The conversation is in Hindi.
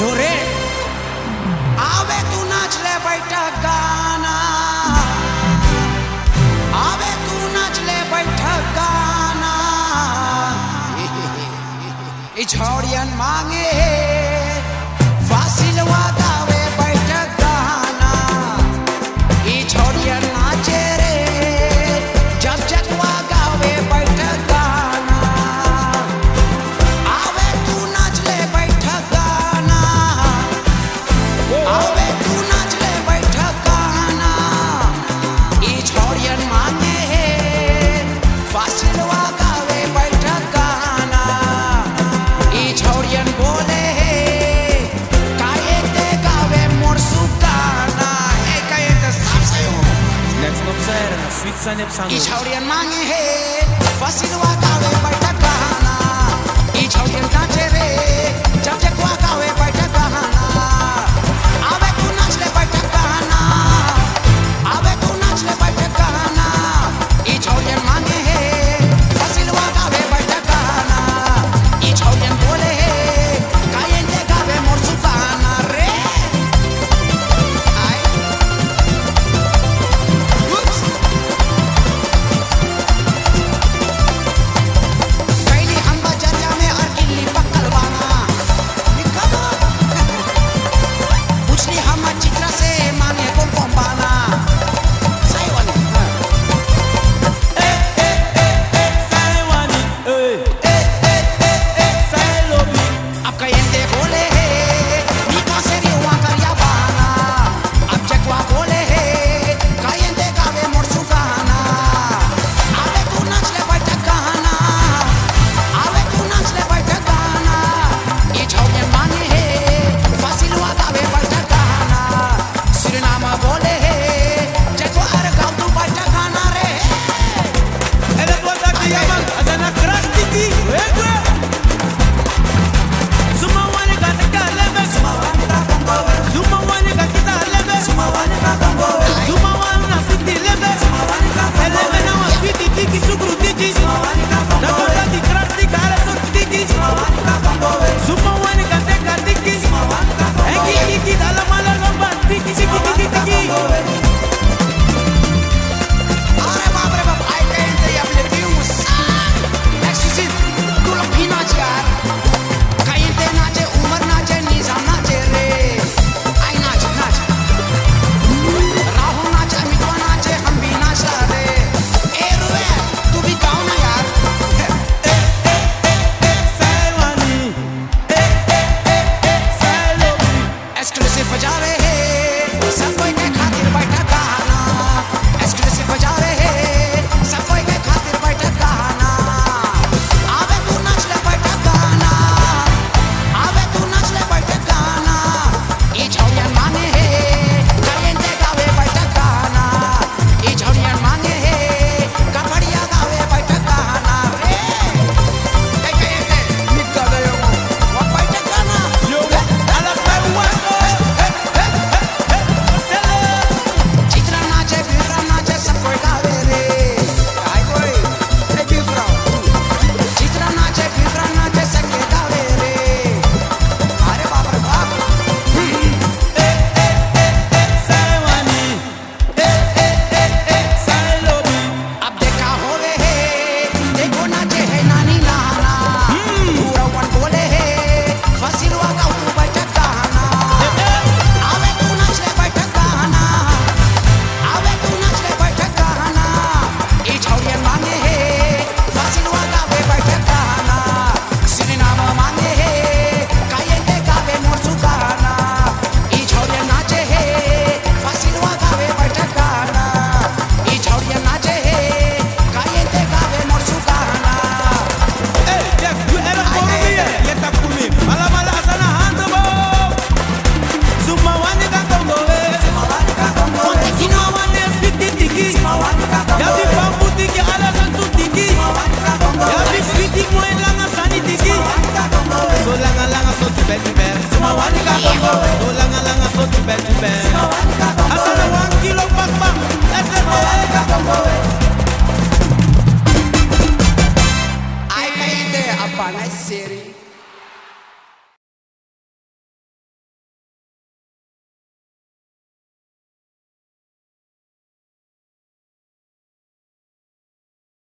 जोरे। आवे तू नाच ले बैठा गाना। आवे तू नाच ले बैठा गाना। इछौड़ियन मांगे Faasil It's how the man he, fasil wa kawe baita kahan.